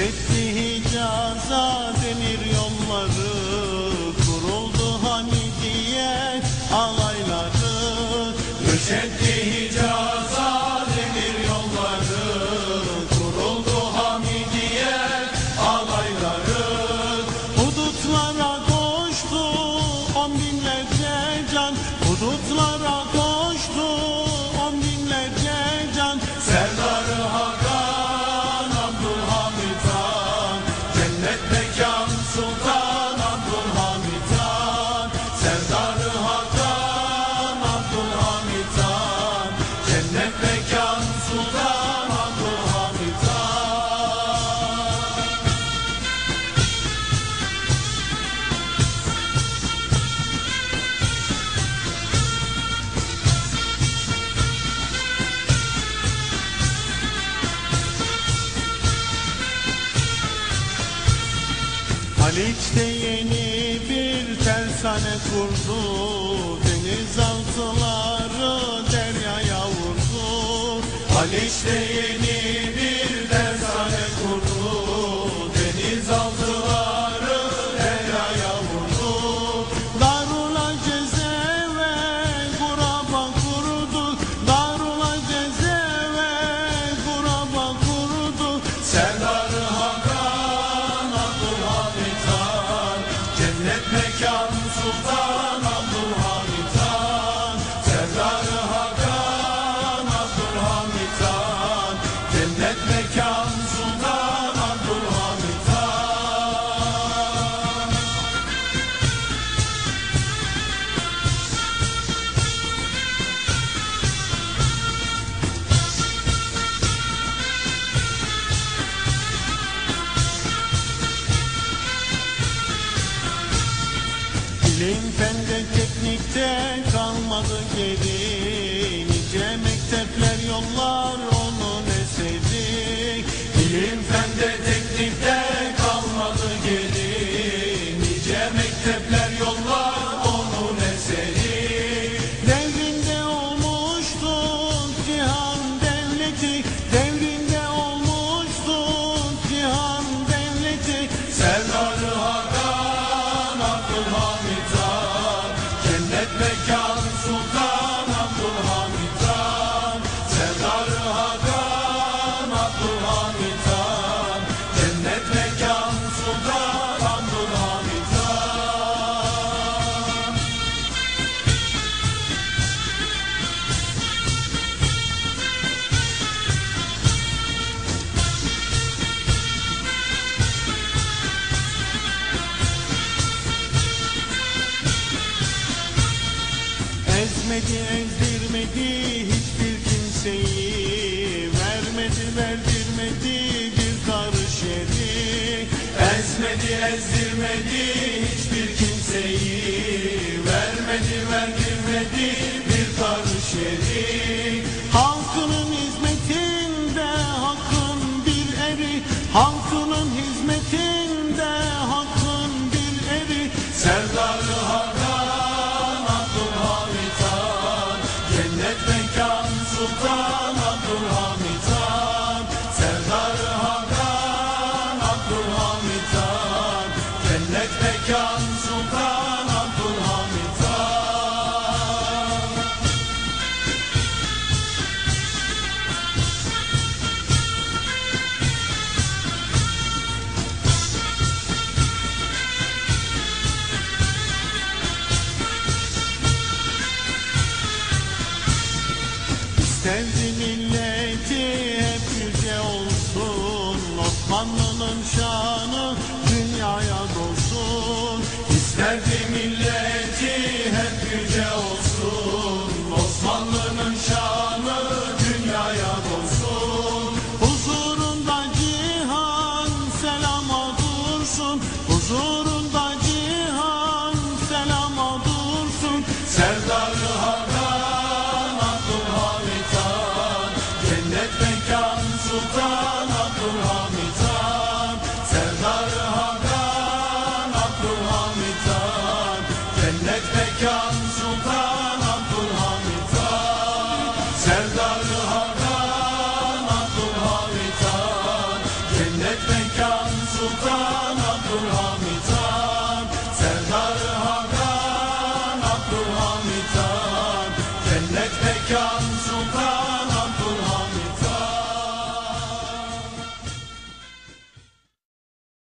Döşetti Hicaz'a Serdarı Hakan Cennet mekan Sultan Abdülhamit Han. Bir tersane kurdu Denizaltıları deryaya vurdu. Haliç'te yeni bir tersane kurdu Denizaltıları deryaya vurdu. Darula cezeve kuraba kurdu Darula cezeve kuraba kurdu. Serdarı Bilim fende teknikte kalmadı geri. Nice mektepler yollar onun eseri Bilim fende teknikte kalmadı geri. Nice mektepler yollar onun eseri Devrinde olmuştu cihan devleti. Devrinde olmuştu cihan devleti. Serdarı Hakan Abdülhamit Ezmedi ezdirmedi hiçbir kimseyi. Vermedi verdirmedi bir karış yeri Ezmedi ezdirmedi hiçbir kimseyi. Vermedi verdirmedi bir karış yeri Halkının hizmetinde hakkın bir eri. Halkının Mekan Sultan Abdülhamit olsun Sevdanın